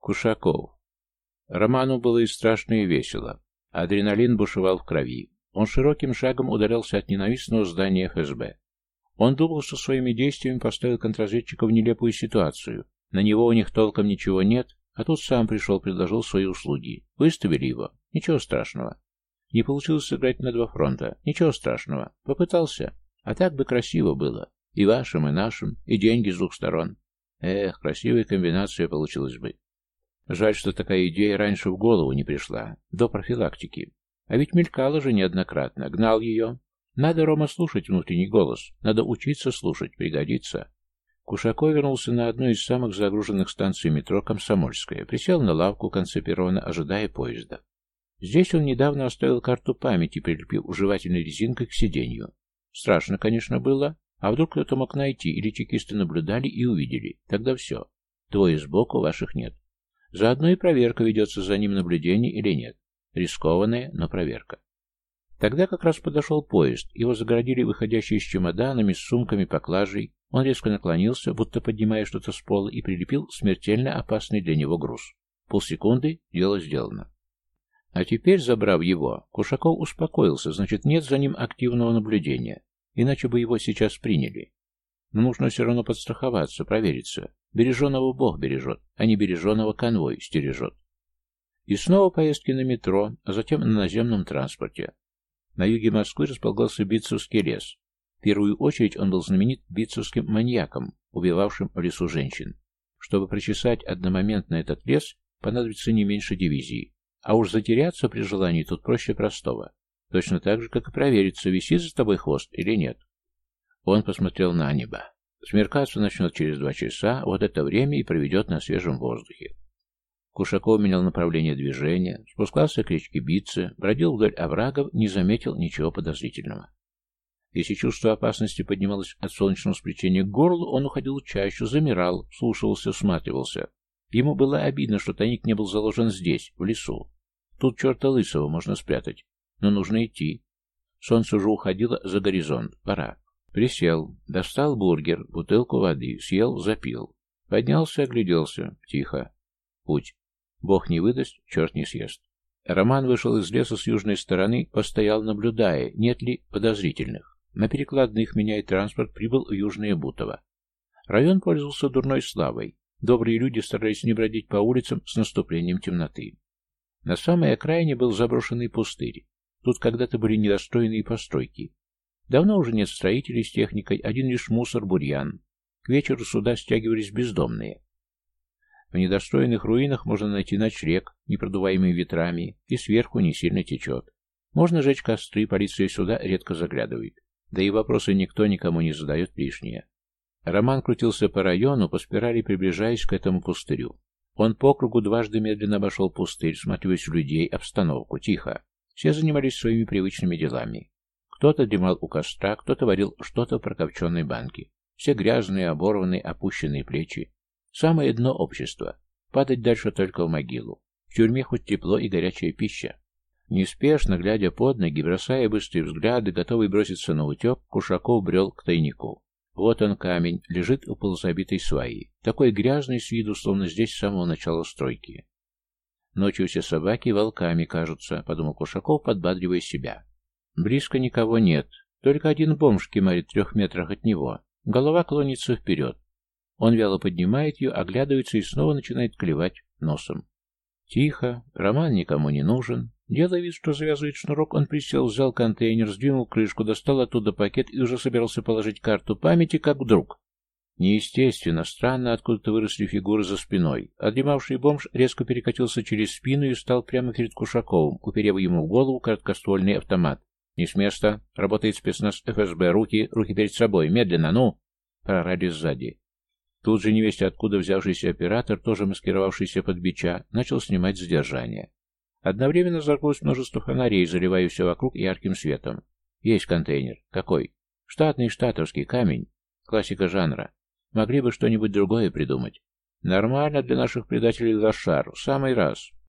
Кушаков. Роману было и страшно, и весело. Адреналин бушевал в крови. Он широким шагом удалялся от ненавистного здания ФСБ. Он думал, что своими действиями поставил контрразведчиков в нелепую ситуацию. На него у них толком ничего нет, а тут сам пришел, предложил свои услуги. Выставили его. Ничего страшного. Не получилось сыграть на два фронта. Ничего страшного. Попытался. А так бы красиво было. И вашим, и нашим, и деньги с двух сторон. Эх, красивая комбинация получилась бы. Жаль, что такая идея раньше в голову не пришла, до профилактики. А ведь мелькала же неоднократно, гнал ее. Надо, Рома, слушать внутренний голос, надо учиться слушать, пригодится. Кушаков вернулся на одну из самых загруженных станций метро «Комсомольская», присел на лавку в конце перрона, ожидая поезда. Здесь он недавно оставил карту памяти, прилепив жевательной резинкой к сиденью. Страшно, конечно, было, а вдруг кто-то мог найти, или чекисты наблюдали и увидели. Тогда все. Двое сбоку, ваших нет. Заодно и проверка, ведется за ним наблюдение или нет. Рискованная, но проверка. Тогда как раз подошел поезд. Его загородили выходящие с чемоданами, с сумками, поклажей. Он резко наклонился, будто поднимая что-то с пола, и прилепил смертельно опасный для него груз. Полсекунды, дело сделано. А теперь, забрав его, Кушаков успокоился, значит, нет за ним активного наблюдения. Иначе бы его сейчас приняли. Но нужно все равно подстраховаться, провериться. Береженого Бог бережет, а не береженого конвой стережет. И снова поездки на метро, а затем на наземном транспорте. На юге Москвы располагался Битцевский лес. В первую очередь он был знаменит битцевским маньяком, убивавшим в лесу женщин. Чтобы прочесать одномоментно этот лес, понадобится не меньше дивизии. А уж затеряться при желании тут проще простого. Точно так же, как и провериться, висит за тобой хвост или нет. Он посмотрел на небо. Смеркаться начнет через два часа, вот это время и проведет на свежем воздухе. Кушаков менял направление движения, спускался к речке Битце, бродил вдоль оврагов, не заметил ничего подозрительного. Если чувство опасности поднималось от солнечного сплетения к горлу, он уходил чаще, замирал, слушался, всматривался. Ему было обидно, что тайник не был заложен здесь, в лесу. Тут черта лысого можно спрятать, но нужно идти. Солнце уже уходило за горизонт. Пора. Присел, достал бургер, бутылку воды, съел, запил. Поднялся, огляделся. Тихо. Путь. Бог не выдаст, черт не съест. Роман вышел из леса с южной стороны, постоял, наблюдая, нет ли подозрительных. На перекладных, меняя транспорт, прибыл в Южное Бутово. Район пользовался дурной славой. Добрые люди старались не бродить по улицам с наступлением темноты. На самой окраине был заброшенный пустырь. Тут когда-то были недостроенные постройки. Давно уже нет строителей с техникой, один лишь мусор, бурьян. К вечеру сюда стягивались бездомные. В недостроенных руинах можно найти ночлег, непродуваемый ветрами, и сверху не сильно течет. Можно жечь костры, полиция сюда редко заглядывает. Да и вопросы никто никому не задает лишние. Роман крутился по району, по спирали приближаясь к этому пустырю. Он по кругу дважды медленно обошел пустырь, смотрясь в людей, обстановку, тихо. Все занимались своими привычными делами. Кто-то дремал у костра, кто-то варил что-то в прокопченной банке. Все грязные, оборванные, опущенные плечи. Самое дно общества. Падать дальше только в могилу. В тюрьме хоть тепло и горячая пища. Неспешно, глядя под ноги, бросая быстрые взгляды, готовый броситься на утек, Кушаков брел к тайнику. Вот он камень, лежит у полузабитой сваи. Такой грязный с виду, словно здесь с самого начала стройки. Ночью все собаки волками кажутся, подумал Кушаков, подбадривая себя. Близко никого нет, только один бомж кемарит в трех метрах от него. Голова клонится вперед. Он вяло поднимает ее, оглядывается и снова начинает клевать носом. Тихо, роман никому не нужен. Делая вид, что завязывает шнурок, он присел, взял контейнер, сдвинул крышку, достал оттуда пакет и уже собирался положить карту памяти, как вдруг. Неестественно, странно, откуда-то выросли фигуры за спиной. Отдремавший бомж резко перекатился через спину и встал прямо перед Кушаковым, уперев ему в голову короткоствольный автомат. «Не с места. Работает спецназ ФСБ. Руки, руки перед собой. Медленно, ну!» Прорали сзади. Тут же невесть откуда взявшийся оператор, тоже маскировавшийся под бича, начал снимать задержание. Одновременно зажглось множество фонарей, заливая все вокруг ярким светом. Есть контейнер. Какой? Штатный штатовский камень. Классика жанра. Могли бы что-нибудь другое придумать. Нормально для наших предателей лошар. В самый раз.